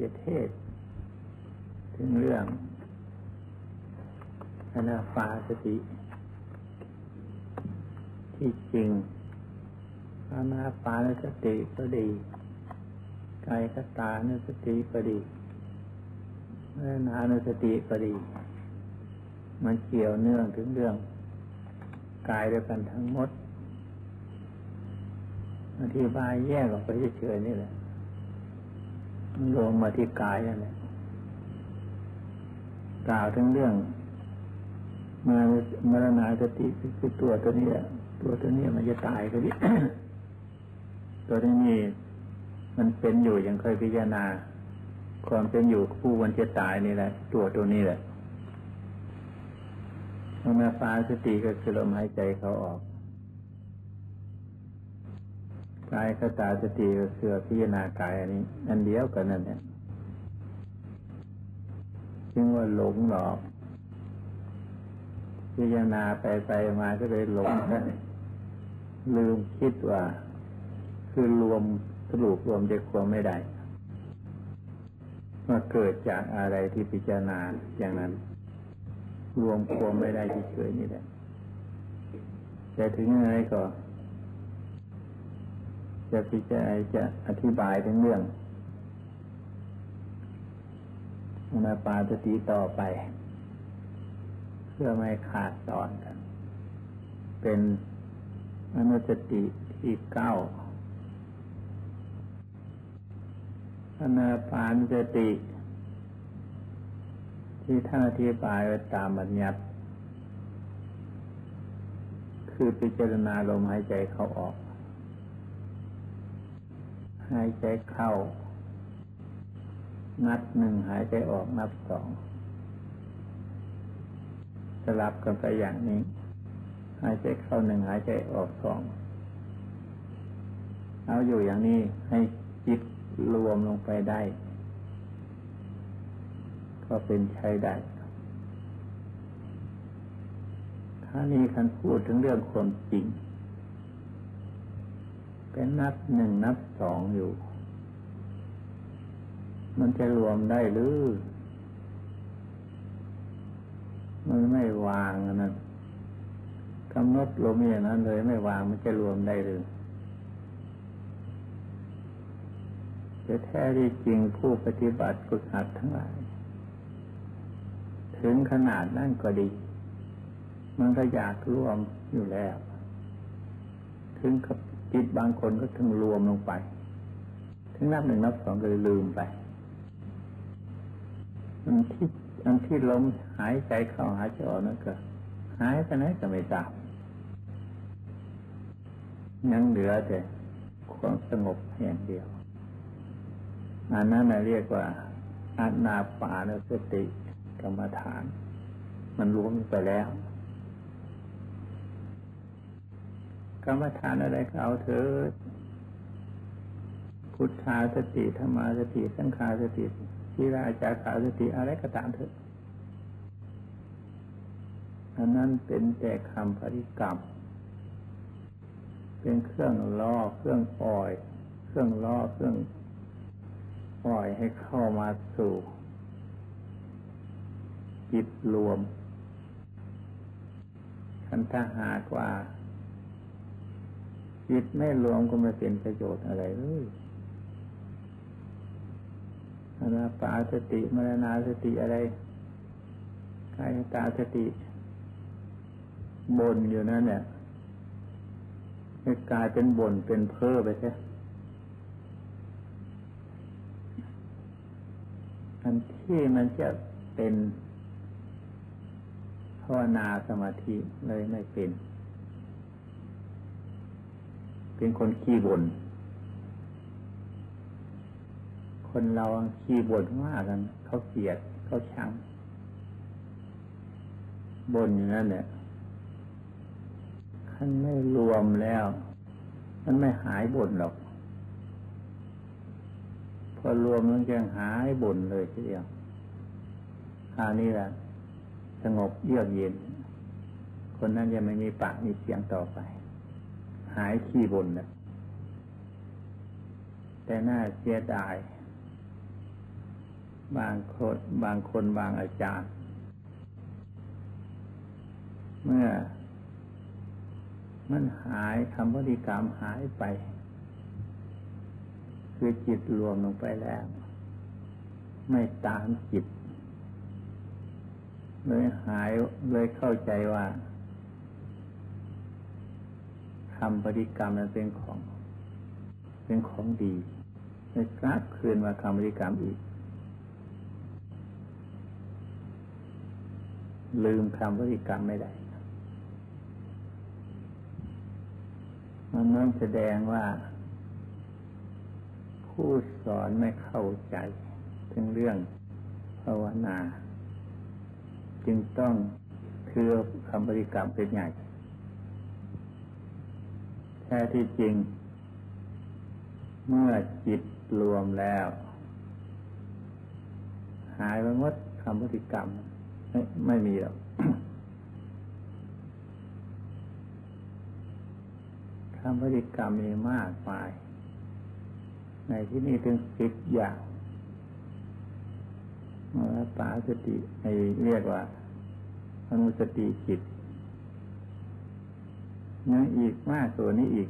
จะเทศ ถึงเรื่องอนาฟาสติ ที่จริงอนาฟานสติก็ดีกายคตานุสติก็ดีเมื่อนานุสติก็ดี มันเกี่ยวเนื่องถึงเรื่องกายด้วยกันทั้งหมดอธิบายแยกออกไปเฉยๆนี่แหละ มันรวมมาที่กายนั่นแหละกล่าวถึงเรื่องมามรณาสติคือตัวตัวนี้ตัวตัวนี้มันจะตายก็ดิตัวนี้มันเป็นอยู่ยังเคยพิจารณา ความเป็นอยู่ผู้วันจะตายนี่แหละ ตัวตัวนี้แหละมาฟ้าสติก็คือลมหายใจเขาออก กายคตาสติก็คือพิจารณากายอันนี้ อันเดียวกันนั่นแหละจึงว่าหลงหลอกพิจารณาไปไปมาก็เลยหลงลืมคิดว่า คือรวมสรุปรวมใจความไม่ได้ว่าเกิดจากอะไรที่พิจารณาอย่างนั้น รวมความไม่ได้เฉยๆนี่แหละแต่ถึงยังไงก็ จะพิจารณาจะอธิบายถึงเรื่องมาปาสติต่อไป เพื่อไม่ขาดตอนกัน เป็นอนุสติที่เก้าอนาปานสติ ที่ท่านอธิบายไว้ตามบัญญัติคือพิจารณาลมหายใจเข้าออก หายใจเข้า นับหนึ่งหายใจออกนับสองสลับกันไปอย่างนี้ หายใจเข้าหนึ่งหายใจออกสองเอาอยู่อย่างนี้ให้จิตรวมลงไปได้ ก็เป็นใช้ได้ถ้านี้คันพูดถึงเรื่องความจริง เป็นนับหนึ่งนับสองอยู่ มันจะรวมได้หรือ มันไม่วางนั้นกำหนดลมอย่างนั้นเลยไม่วางมันจะรวมได้หรือแต่แท้ที่จริงผู้ปฏิบัติกหัดทั้งหลาย ถึงขนาดนั่นก็ดี มันก็อยากรวมอยู่แล้ว ถึงกับ จิตบางคนก็ถึงรวมลงไป ถึงนับหนึ่งนับสองก็เลยลืมไปมันที่อันที่ลมหายใจเข้าหายใจออกนั่นก็หายไปไหนก็ไม่ทราบยังเหลือแต่ความสงบแห่งเดียวอันนั้นเรียกว่าอานาปานสติกรรมฐาน มันรวมไปแล้ว กรรมฐานอะไรก็เอาเถอะพุทธาสติธรรมาสติ สังขาสติชีราจาขาสติอะไรก็ตามเถอะอันนั้นเป็นแต่คำปริกรรม เป็นเครื่องล่อเครื่องปล่อย เครื่องล่อเครื่องปล่อยให้เข้ามาสู่จิตรวมคันถ้าหากว่า จิตไม่รวมก็ไม่เป็นประโยชน์อะไรเลยอนาปาสติมรณาสติอะไรกายตาสติบนอยู่นั่นเนี่ยกลายเป็นบนเป็นเพ้อไปใช่อันที่มันจะเป็นภาวนาสมาธิเลยไม่เป็น เป็นคนขี้บน่นคนเราขี้บ่นว่ากัน เขาเกลียดเขาชังบ่นอย่างนั้นเนี่ยขั้นไม่รวมแล้ว มันไม่หายบ่นหรอก พอรวมมันจะหายบ่นเลยทีเดียวคราวนี้แหละสงบเยือกเย็น คนนั้นจะไม่มีปากมีเสียงต่อไป หายขี้บ่นนะแต่น่าเสียดาย บางคนบางคนบางอาจารย์ เมื่อ มันหายคำบริกรรมหายไป คือจิตรวมลงไปแล้ว ไม่ตามจิตเลยหายเลยเข้าใจว่าำบริกรรมนั้นเป็นของ เป็นของดีเลยกลับคืนมาคำบริกรรมอีก ลืมคำบริกรรมไม่ได้มันนั่นแสดงว่า ผู้สอนไม่เข้าใจถึงเรื่องภาวนา จึงต้องคือคำบริกรรมเป็นใหญ่ ท้ที่จริง เมื่อจิตรวมแล้ว หายไปหมดคำบริกรรม ไม่ไม่มีหรอกคำบริกรรมมีมากมาย ในที่นี้ถึงสิบอย่างมรปาสติในเรียกว่าอนุสติจิต ยังอีกมากตัวนี้อีก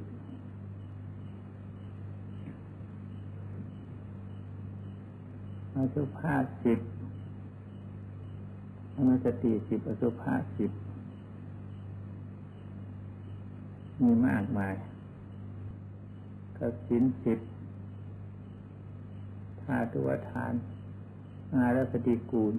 อสุภาสิบอนุสติสิบอสุภาสิบมีมากมายกสินสิบธาตุวทาน อารปฏิกูลไ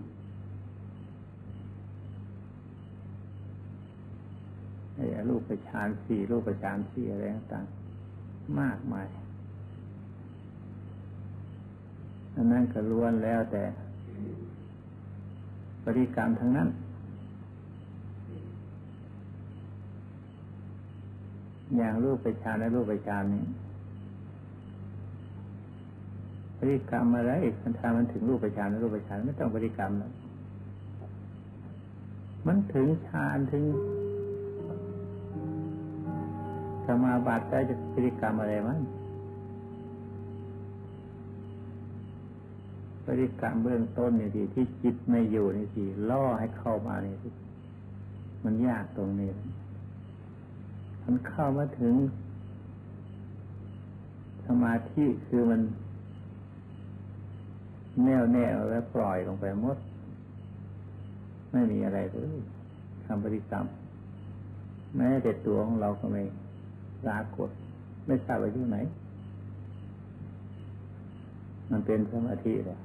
อ้ รูปประชานสี่รูปประชานสี่อะไรต่างๆ มากมายอันนั้นก็ล้วนแล้วแต่บริกรรมทั้งนั้น อย่างรูปประชานและรูปประชานนี้บริกรรมอะไรอีกมันทำมันถึงรูปประชานและรูปประชานไม่ต้องบริกรรมแล้วมันถึงฌานถึง สมาบัติได้จะบริกรรมอะไรมั้งบริกรรมเบื้องต้นนี่ทีที่จิตไม่อยู่นี่ทีล่อให้เข้ามานี่ทีมันยากตรงนี้ มันเข้ามาถึง สมาธิคือมัน แน่วแน่แล้วปล่อยลงไปหมด ไม่มีอะไรเลยทำบริกรรมแม้แต่ตัวของเราก็ไม่ ปรากฏ ไม่ทราบว่าอยู่ไหน มันเป็นสมาธิเลย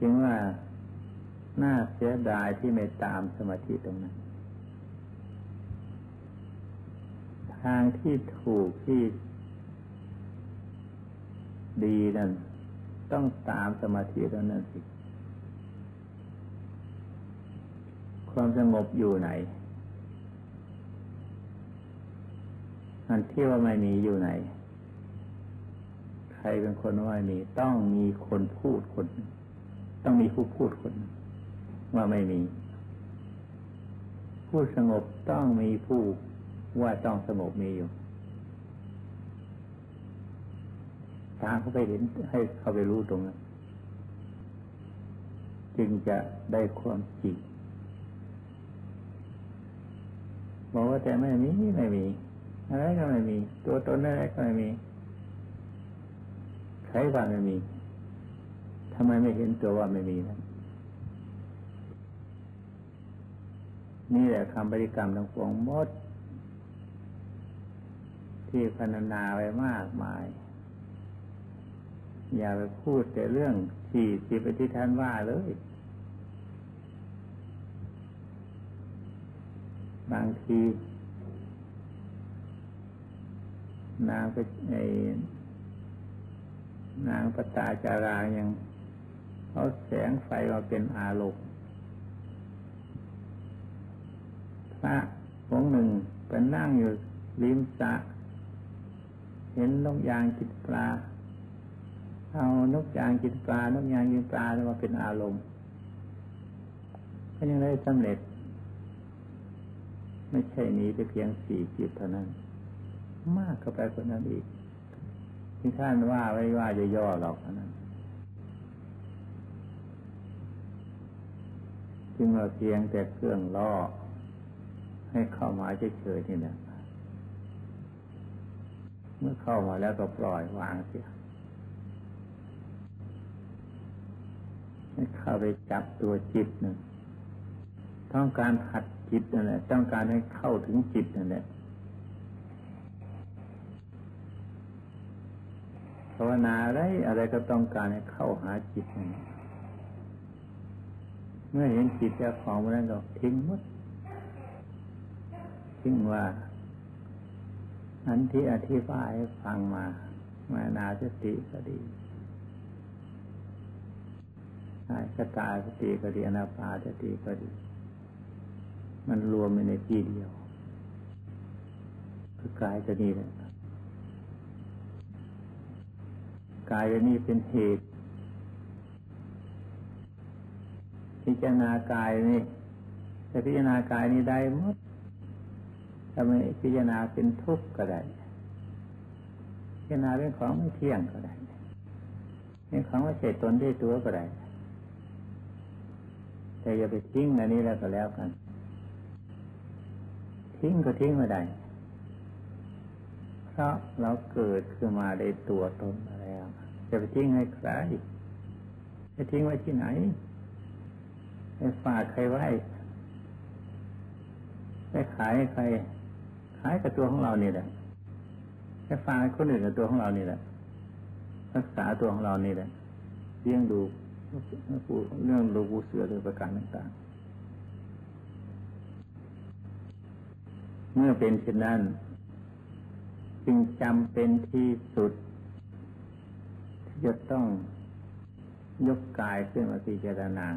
จึงว่าน่าเสียดายที่ไม่ตามสมาธิตรงนั้น ทางที่ถูกที่ดีนั่น ต้องตามสมาธิตรงนั้นสิ ความสงบอยู่ไหน อันที่ว่าไม่มีอยู่ไหน ใครเป็นคนว่ามี ต้องมีคนพูดคน ต้องมีผู้พูดคน ว่าไม่มี ผู้สงบต้องมีผู้ว่าต้องสงบมีอยู่ตาเขาไปเห็นให้เขาไปรู้ตรงนั้นจึงจะได้ความจริงบอกว่าแต่ไม่มีไม่มี อะไรก็ไม่มี ตัวตนอะไรก็ไม่มี ใครว่าไม่มีทำไมไม่เห็นตัวว่าไม่มีนะนี่แหละคำบริกรรมทั้งปวงหมด ที่พรรณนาไว้มากมาย อย่าไปพูดแต่เรื่องที่ที่ปที่ท่านว่าเลย บางที นางไปไอ้นางปตาจารายังเอาแสงไฟมาเป็นอารมณ์พระองค์หนึ่งเป็นนั่งอยู่ริมสระเห็นนกยางกินปลา เอานกยางกินปลานกยางกินปลาแล้วมาเป็นอารมณ์ก็ยังได้สำเร็จ ไม่ใช่นี้แต่เพียงสี่จิตเท่านั้น มากเข้าไปคนนั้นอีกที่ท่านว่าไว้ว่าจะย่อหรอกนั้นจึงว่าเพียงแต่เครื่องล่อ ให้เข้ามาเฉยๆนี่แหละเมื่อเข้ามาแล้วก็ปล่อยวางเสียให้เข้าไปจับตัวจิตหนึ่งต้องการหัดจิตนั่นแหละต้องการให้เข้าถึงจิตนั่นแหละ ภาวนาอะไรอะไรก็ต้องการให้เข้าหาจิตนั่นเมื่อเห็นจิตเจ้าของมันนั้นก็ทิ้งหมดทิ้งว่าอันที่อธิบายฟังมามานาสติก็ดีสตาสติก็ดีอนาปาสติก็ดี มันรวมในที่เดียว คือกายจะนี่แหละ กายนี่เป็นเหตุ พิจารณากายนี่จะพิจารณากายนี้ได้หมดถ้าไมพิจารณาเป็นทุกข์ก็ได้ พิจารณาเป็นของไม่เที่ยงก็ได้เป็นของไม่ใช่ตนที่ตัวก็ได้ แต่อย่าไปทิ้งอันนี้แล้วก็แล้วกัน ทิ้งก็ทิ้งไม่ได้ เพราะเราเกิดขึ้นมาในตัวตนแล้ว จะไปทิ้งให้ใครจะทิ้งไว้ที่ไหนไปฝากใครไว้ไปขายให้ใคร ขายกับตัวของเรานี่แหละแค่ฟังคนอื่นกับตัวของเรานี่แหละรักษาตัวของเรานี่แหละเลี้ยงดูเรื่องลูกเสือหรือประการต่างๆ เมื่อเป็นเช่นนั้น จึงจำเป็นที่สุด จะต้องยกกายขึ้นมาพิจารณา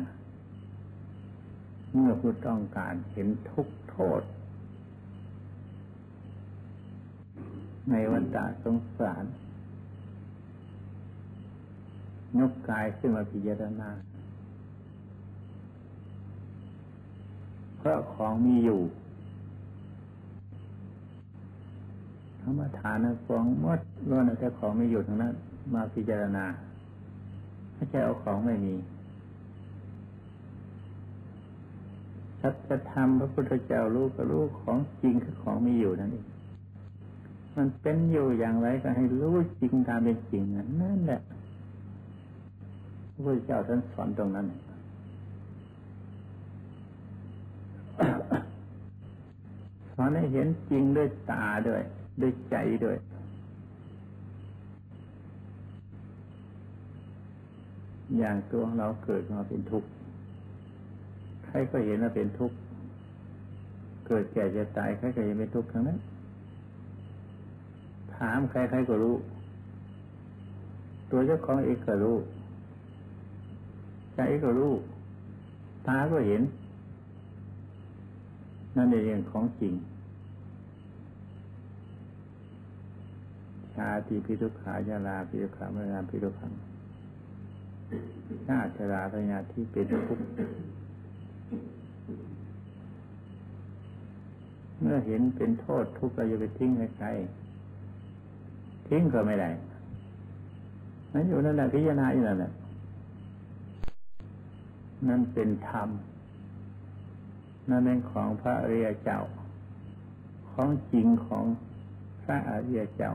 เมื่อผู้ต้องการเห็นทุกโทษ ในวัฏสงสาร ยกกายขึ้นมาพิจารณา เพราะของมีอยู่ธรรมฐานฟองมดล้วนแต่ของมีอยู่ทั้งนั้น มาพิจารณาไม่ใช่เอาของไม่มีสัจธรรมพระพุทธเจ้ารู้ก็รู้ของจริงคือของมีอยู่นั่นเองมันเป็นอยู่อย่างไรก็ให้รู้จริงตามเป็นจริงนั่นแหละพระพุทธเจ้าท่านสอนตรงนั้นสอนให้เห็นจริงด้วยตาด้วย ด้วยใจด้วย อย่างตัวของเราเกิดมาเป็นทุกข์ใครก็เห็นว่าเป็นทุกข์เกิดแก่จะตายใครก็เห็นเป็นทุกข์ทั้งนั้น ถามใครๆก็รู้ ตัวเจ้าของเองก็รู้ใจก็รู้ตาก็เห็น นั่นเองของจริง ชาติพิทุขายาลาพิทุขามรณาพิทุขัง ชาติชราพญาที่เป็นทุกข์เมื่อเห็นเป็นโทษทุกข์เราจะไปทิ้งให้ใครทิ้งก็ไม่ได้นั่นอยู่นั่นแหละพิจารณาอยู่นั่นแหละนั่นเป็นธรรม นั่นเป็นของพระอริยเจ้า ของจริงของพระอริยเจ้า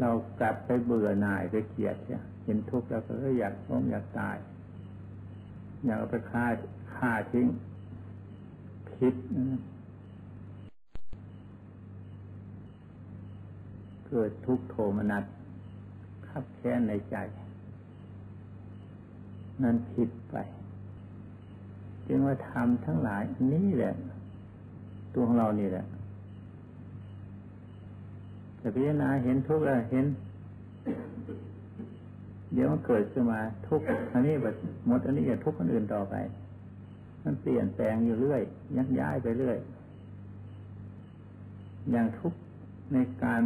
เรากลับไปเบื่อหน่ายไปเกลียดเนี่ยเห็นทุกข์แล้วก็อยากล้มอยากตาย อยากไปฆ่าฆ่าทิ้งพิษเกิดทุกโทมนัสขับแค้นในใจ นั่นผิดไป จึงว่าทำทั้งหลายนี่แหละ ตัวของเรานี่แหละ แต่พิจารณาเห็นทุกข์แล้วเห็น เดี๋ยวมันเกิดขึ้นมาทุกข์อันนี้แบบหมดอันนี้จะทุกข์คนอื่นต่อไป มันเปลี่ยนแปลงอยู่เรื่อย ยักย้ายไปเรื่อย อย่างทุกข์ในการ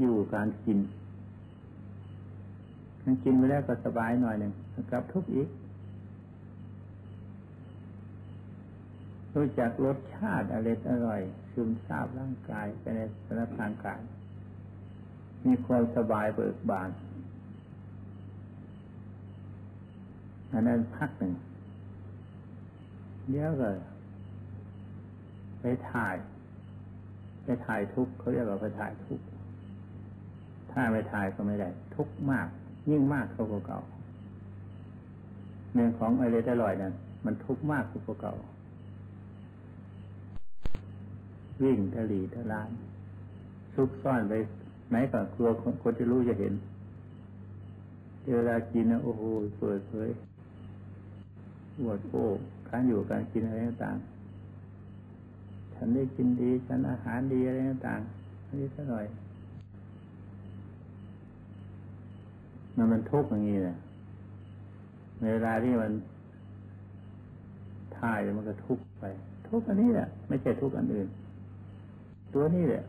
อยู่การกินการกินไปแล้วก็สบายหน่อยหนึ่งกลับทุกข์อีกรู้จักรสชาติอร่อยอร่อย ซึมซาบร่างกายไปในสารพางกาย มีความสบายเบิกบานอันนั้นพักหนึ่งเดี๋ยวก็ไปถ่าย ไปถ่ายทุกเขาเรียกว่าไปถ่ายทุกถ้าไม่ถ่ายก็ไม่ได้ ทุกมาก ยิ่งมากเท่าเก่าเนื่องของไอเลตลอยนั่นมันทุกมากกว่าเก่า วิ่งทะลีทะลานซุกซ่อนไปไหนก่กลัวคนที่รู้จะเห็นเวลากินนะโอ้โหเปิดเผยปวดโอ้การอยู่การกินอะไรต่างๆฉันได้กินดีฉันอาหารดีอะไรต่างๆอันนี้สักหน่อยมันมันทุกข์อย่างนี้นะในเวลาที่มันท่ายมันก็ทุกข์ไป ทุกข์อันนี้แหละไม่ใช่ทุกข์อันอื่น ตัวนี้แหละ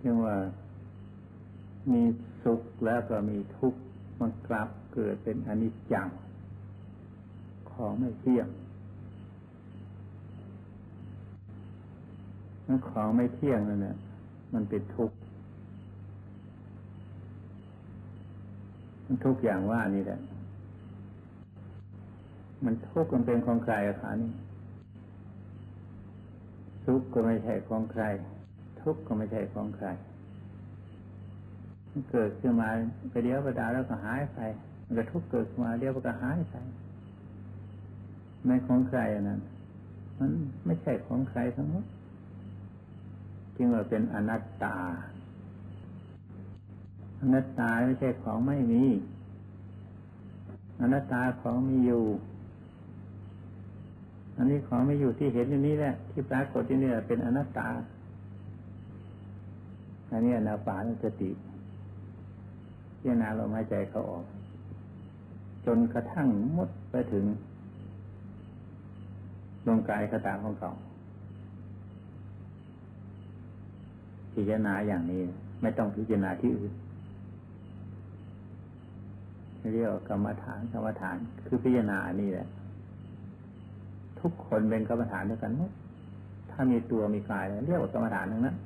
เรียกว่า มีสุขแล้วก็มีทุกข์มันกลับเกิดเป็นอนิจจัง ของไม่เที่ยงนั่นของไม่เที่ยงนั่นเนี่ยมันเป็นทุกข์มันทุกอย่างว่านี่แหละ มันทุกข์มันเป็นของใครอะคะนี่ ทุกข์ก็ไม่ใช่ของใคร ทุกข์ก็ไม่ใช่ของใคร เกิดขึ้นมาไปเดียวประดาแล้วก็หายไปมันก็ทุกข์เกิดขึ้นมาเดียวก็หายไปไม่ของใครนั้นมันไม่ใช่ของใครทั้งหมดจึงว่าเป็นอนัตตา อนัตตาไม่ใช่ของไม่มี อนัตตาของมีอยู่ อันนี้ของไม่อยู่ที่เห็นอยู่นี้แหละที่ปรากฏที่นี่เป็นอนัตตา อันนี้อนาปานสติพิจารณาลมหายใจเขาออก จนกระทั่งมดไปถึงดวงกายคตาของเขาพิจารณาอย่างนี้ ไม่ต้องพิจารณาที่อื่นเรียกกรรมฐานกรรมฐานคือพิจารณาอันนี้แหละ ทุกคนเป็นกรรมฐานด้วยกันหมดถ้ามีตัวมีกายเรียกว่ากรรมฐานทั้งนั้น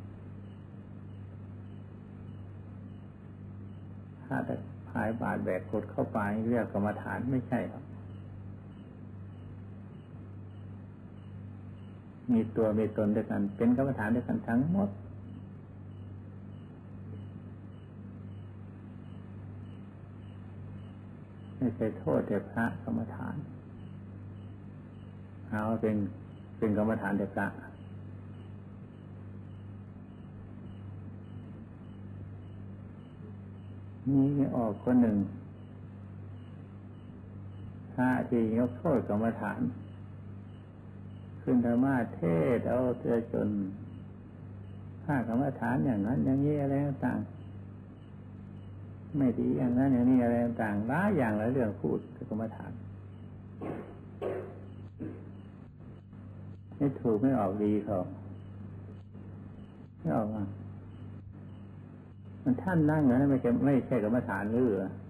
ถ้าแต่พายบาดแบกกดเข้าไปเรียกกรรมฐานไม่ใช่ครับ มีตัวมีตนด้วยกัน เป็นกรรมฐานด้วยกันทั้งหมดไม่ใช่โทษแต่พระกรรมฐาน เอาเป็นเป็นกรรมฐานแต่พระมีออกคนหนึ่งพระที่ยกโทษกรรมฐาน ขึ้นธรรมะเทศเอาเตือจนข้ากรรมฐานอย่างนั้น อย่างนี้อะไรต่างไม่ดีอย่างนั้นอย่างนี้อะไรต่างหลายอย่างหลายเรื่องพูดกรรมฐาน ไม่ถูกไม่ออกดีเขาไม่ออกอะมันท่านนั่งนะไม่ใช่ไม่ใช่กรรมฐานหรือ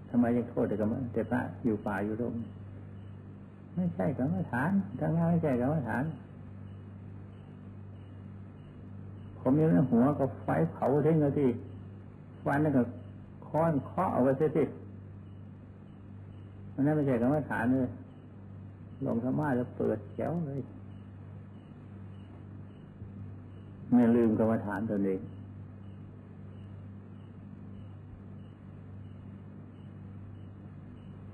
ทำไมยังโทษแต่กรรมแต่พระอยู่ป่าอยู่ตรงไม่ใช่กรรมฐานทั้งนั้นไม่ใช่กรรมฐาน ผมยังหัวก็ไฟเผาทิ้งเลยที่ฟันนั่นก็ค้อนเคาะเอาไปเสียทีมันนั่นไม่ใช่กรรมฐานเลยลงธรรมะแล้วเปิดแจ๋วเลย ไม่ลืมกรรมฐานตัวเอง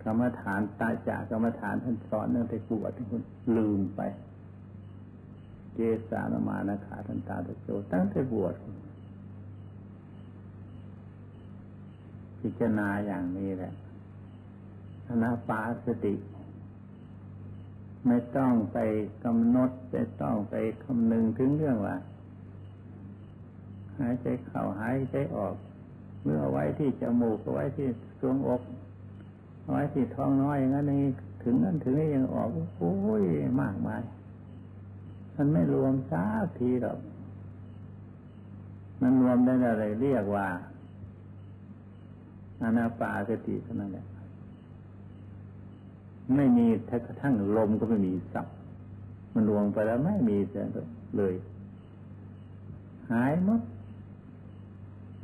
กรรมฐานตาจากกรรมฐานท่านสอนเรื่องแต่บวชท่านลืมไป เจสานมานาขาท่านตาตะโจตั้งแต่บวชพิจารณาอย่างนี้แหละอนาปาสติ ไม่ต้องไปกำหนดไม่ต้องไปคำนึงถึงเรื่องว่า หายใจเข้าหายใจออกเมื่อไว้ที่จมูกไว้ที่ทรวงอกไว้ที่ท้องน้อยอย่างนั้นนี่ถึงนั้นถึงนี้ยังออกโอ้ยมากมายมันไม่รวมสักทีหรอกมันรวมได้อะไรเรียกว่าอานาปาสติเท่านั้นแหละไม่มีแท้กระทั่งลมก็ไม่มีสับมันรวมไปแล้วไม่มีเลย หายหมด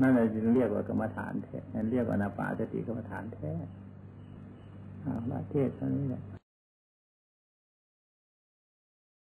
นั่นเลยเรียกว่ากรรมฐานแท้นั่นเรียกว่านาปาสติกรรมฐานแท้อาบาเทศเท่านี้แหละ